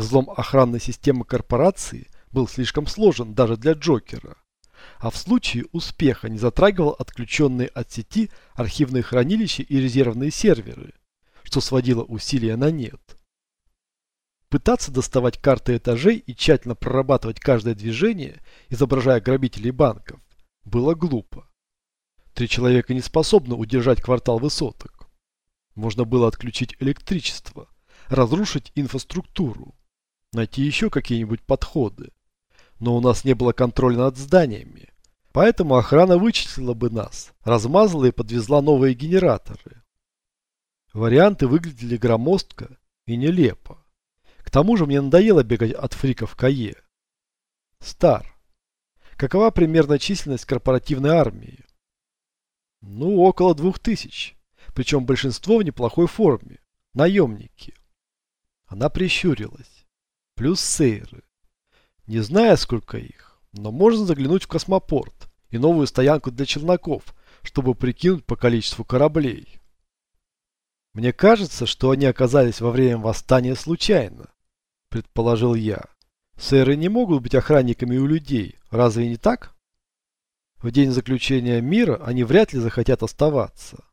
Взлом охранной системы корпорации был слишком сложен даже для Джокера, а в случае успеха не затрагивал отключенные от сети архивные хранилища и резервные серверы, что сводило усилия на нет. Пытаться доставать карты этажей и тщательно прорабатывать каждое движение, изображая грабителей банков, было глупо. Три человека не способны удержать квартал высоток. Можно было отключить электричество, разрушить инфраструктуру, найти еще какие-нибудь подходы. Но у нас не было контроля над зданиями, поэтому охрана вычислила бы нас, размазала и подвезла новые генераторы. Варианты выглядели громоздко и нелепо. К тому же мне надоело бегать от фриков КАЕ. Стар. Какова примерная численность корпоративной армии? Ну, около двух тысяч. Причем большинство в неплохой форме. Наемники. Она прищурилась. Плюс сейры. Не знаю, сколько их, но можно заглянуть в космопорт и новую стоянку для челноков, чтобы прикинуть по количеству кораблей. Мне кажется, что они оказались во время восстания случайно, предположил я. Сэры не могут быть охранниками у людей, разве не так? В день заключения мира они вряд ли захотят оставаться.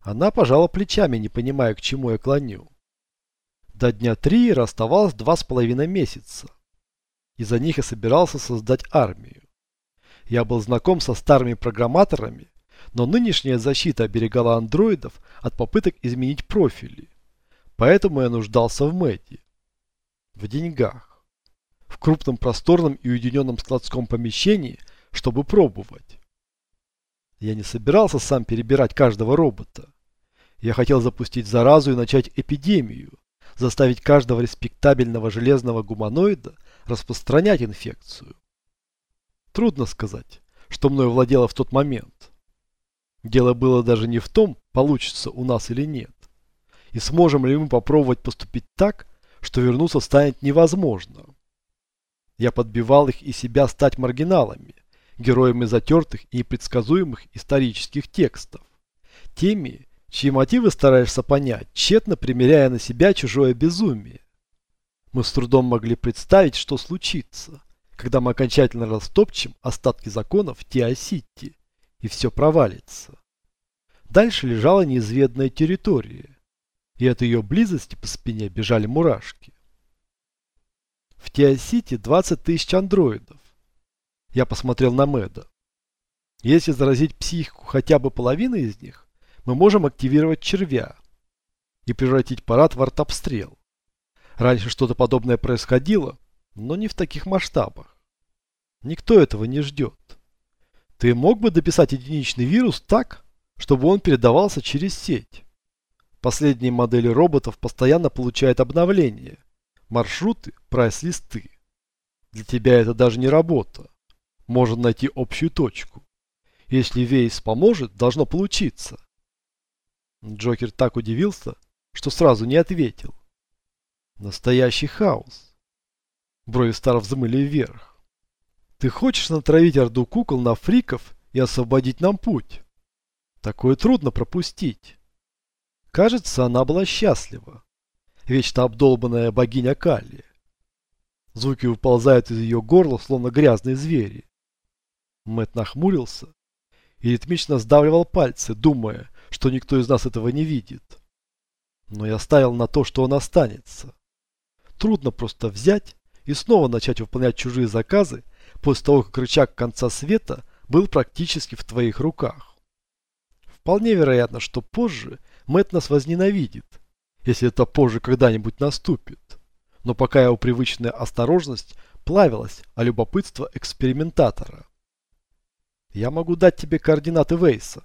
Она пожала плечами, не понимая, к чему я клоню. До дня Триера оставалось два с половиной месяца. И за них я собирался создать армию. Я был знаком со старыми программаторами но нынешняя защита оберегала андроидов от попыток изменить профили. Поэтому я нуждался в Мэти. В деньгах. В крупном просторном и уединенном складском помещении, чтобы пробовать. Я не собирался сам перебирать каждого робота. Я хотел запустить заразу и начать эпидемию, заставить каждого респектабельного железного гуманоида распространять инфекцию. Трудно сказать, что мною владело в тот момент. Дело было даже не в том, получится у нас или нет. И сможем ли мы попробовать поступить так, что вернуться станет невозможно. Я подбивал их и себя стать маргиналами, героями затертых и непредсказуемых исторических текстов. Теми, чьи мотивы стараешься понять, тщетно примеряя на себя чужое безумие. Мы с трудом могли представить, что случится, когда мы окончательно растопчем остатки законов Тиа-Сити и все провалится. Дальше лежала неизведанная территория, и от ее близости по спине бежали мурашки. В Теосити 20 тысяч андроидов. Я посмотрел на Мэда. Если заразить психику хотя бы половины из них, мы можем активировать червя и превратить парад в артобстрел. Раньше что-то подобное происходило, но не в таких масштабах. Никто этого не ждет. Ты мог бы дописать единичный вирус так, чтобы он передавался через сеть? Последние модели роботов постоянно получают обновления. Маршруты, прайс-листы. Для тебя это даже не работа. Можно найти общую точку. Если Вейс поможет, должно получиться. Джокер так удивился, что сразу не ответил. Настоящий хаос. Брови Стара взмыли вверх. Ты хочешь натравить орду кукол на фриков и освободить нам путь? Такое трудно пропустить. Кажется, она была счастлива. Вечно обдолбанная богиня Калли. Звуки выползают из ее горла, словно грязные звери. Мэт нахмурился и ритмично сдавливал пальцы, думая, что никто из нас этого не видит. Но я ставил на то, что он останется. Трудно просто взять и снова начать выполнять чужие заказы после того, как рычаг конца света был практически в твоих руках. Вполне вероятно, что позже Мэтт нас возненавидит, если это позже когда-нибудь наступит. Но пока его привычная осторожность плавилась, а любопытство экспериментатора. Я могу дать тебе координаты Вейса.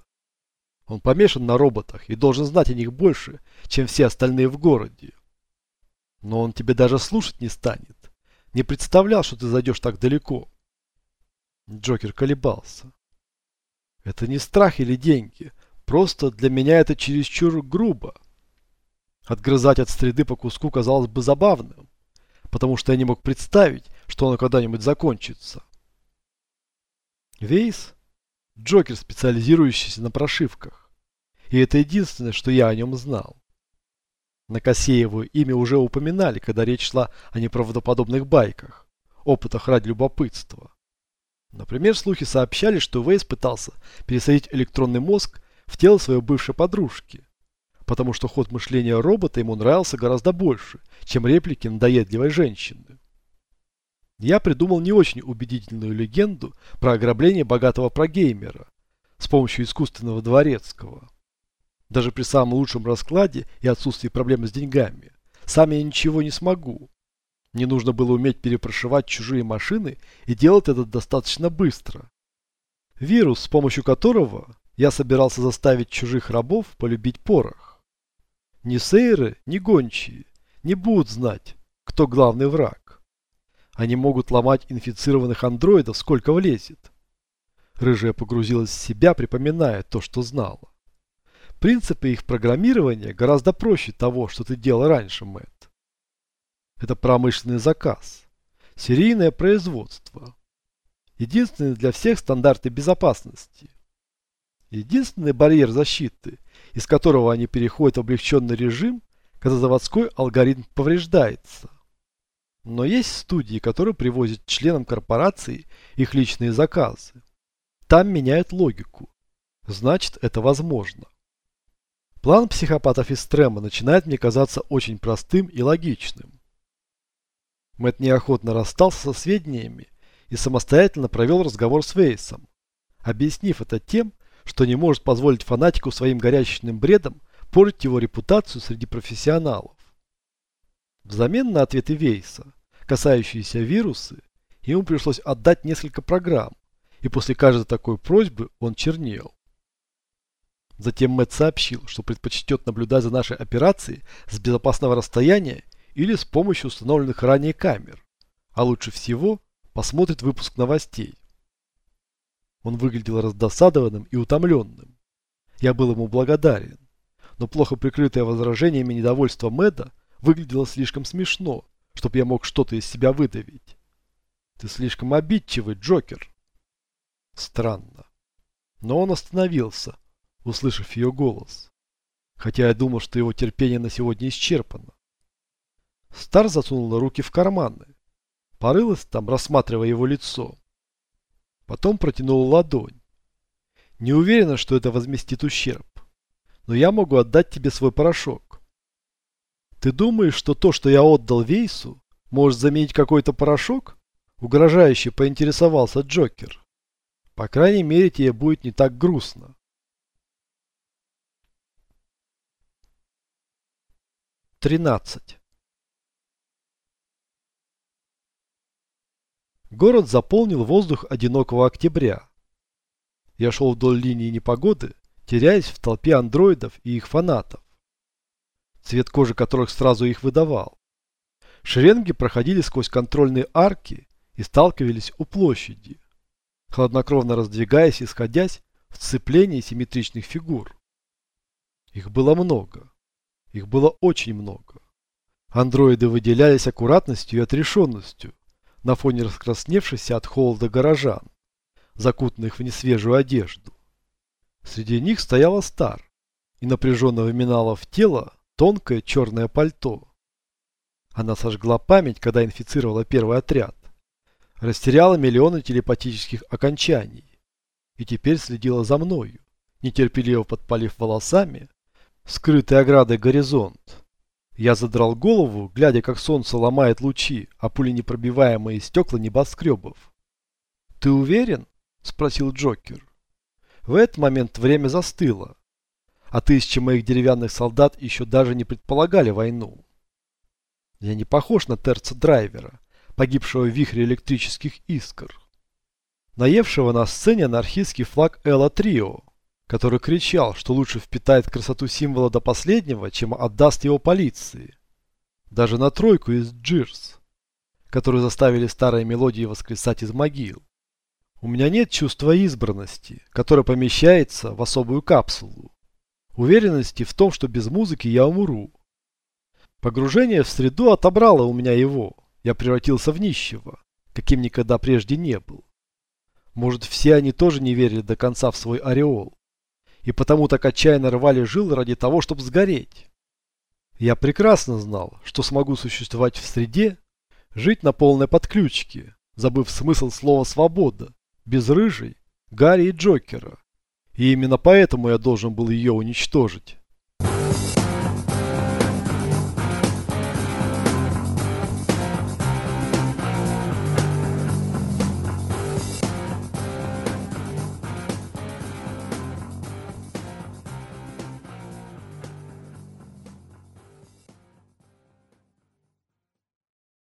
Он помешан на роботах и должен знать о них больше, чем все остальные в городе. Но он тебе даже слушать не станет. Не представлял, что ты зайдешь так далеко. Джокер колебался. Это не страх или деньги. Просто для меня это чересчур грубо. Отгрызать от среды по куску казалось бы забавным, потому что я не мог представить, что оно когда-нибудь закончится. Вейс – Джокер, специализирующийся на прошивках. И это единственное, что я о нем знал. На Косееву имя уже упоминали, когда речь шла о неправдоподобных байках, опытах ради любопытства. Например, слухи сообщали, что Вейс пытался пересадить электронный мозг в тело своей бывшей подружки, потому что ход мышления робота ему нравился гораздо больше, чем реплики надоедливой женщины. Я придумал не очень убедительную легенду про ограбление богатого прогеймера с помощью искусственного дворецкого. Даже при самом лучшем раскладе и отсутствии проблем с деньгами, сам я ничего не смогу. Мне нужно было уметь перепрошивать чужие машины и делать это достаточно быстро. Вирус, с помощью которого я собирался заставить чужих рабов полюбить порох. Ни сейры, ни гончие не будут знать, кто главный враг. Они могут ломать инфицированных андроидов сколько влезет. Рыжая погрузилась в себя, припоминая то, что знала. Принципы их программирования гораздо проще того, что ты делал раньше, Мэтт. Это промышленный заказ. Серийное производство. Единственный для всех стандарты безопасности. Единственный барьер защиты, из которого они переходят в облегченный режим, когда заводской алгоритм повреждается. Но есть студии, которые привозят членам корпорации их личные заказы. Там меняют логику. Значит, это возможно. План психопатов из Трема начинает мне казаться очень простым и логичным. Мэтт неохотно расстался со сведениями и самостоятельно провел разговор с Вейсом, объяснив это тем, что не может позволить фанатику своим горячечным бредом портить его репутацию среди профессионалов. Взамен на ответы Вейса, касающиеся вирусы, ему пришлось отдать несколько программ, и после каждой такой просьбы он чернел. Затем Мэтт сообщил, что предпочтет наблюдать за нашей операцией с безопасного расстояния или с помощью установленных ранее камер, а лучше всего посмотрит выпуск новостей. Он выглядел раздосадованным и утомленным. Я был ему благодарен, но плохо прикрытое возражениями недовольство Мэда выглядело слишком смешно, чтобы я мог что-то из себя выдавить. Ты слишком обидчивый, Джокер. Странно. Но он остановился, услышав ее голос. Хотя я думал, что его терпение на сегодня исчерпано. Стар засунула руки в карманы. Порылась там, рассматривая его лицо. Потом протянула ладонь. Не уверена, что это возместит ущерб. Но я могу отдать тебе свой порошок. Ты думаешь, что то, что я отдал Вейсу, может заменить какой-то порошок? Угрожающе поинтересовался Джокер. По крайней мере, тебе будет не так грустно. 13. Город заполнил воздух одинокого октября. Я шел вдоль линии непогоды, теряясь в толпе андроидов и их фанатов, цвет кожи которых сразу их выдавал. Шеренги проходили сквозь контрольные арки и сталкивались у площади, хладнокровно раздвигаясь и сходясь в сцеплении симметричных фигур. Их было много. Их было очень много. Андроиды выделялись аккуратностью и отрешенностью на фоне раскрасневшихся от холода горожан, закутанных в несвежую одежду. Среди них стояла Стар и напряженно выминала в тело тонкое черное пальто. Она сожгла память, когда инфицировала первый отряд, растеряла миллионы телепатических окончаний и теперь следила за мною, нетерпеливо подпалив волосами, скрытый оградой горизонт. Я задрал голову, глядя, как солнце ломает лучи, а пули непробиваемые стекла небоскребов. «Ты уверен?» – спросил Джокер. В этот момент время застыло, а тысячи моих деревянных солдат еще даже не предполагали войну. Я не похож на терца драйвера, погибшего в вихре электрических искр, наевшего на сцене анархистский флаг Элла Трио, который кричал, что лучше впитает красоту символа до последнего, чем отдаст его полиции. Даже на тройку из Джирс, которые заставили старые мелодии воскресать из могил. У меня нет чувства избранности, которое помещается в особую капсулу. Уверенности в том, что без музыки я умру. Погружение в среду отобрало у меня его. Я превратился в нищего, каким никогда прежде не был. Может, все они тоже не верили до конца в свой ореол и потому так отчаянно рвали жилы ради того, чтобы сгореть. Я прекрасно знал, что смогу существовать в среде, жить на полной подключке, забыв смысл слова «свобода», без рыжей, Гарри и Джокера. И именно поэтому я должен был ее уничтожить.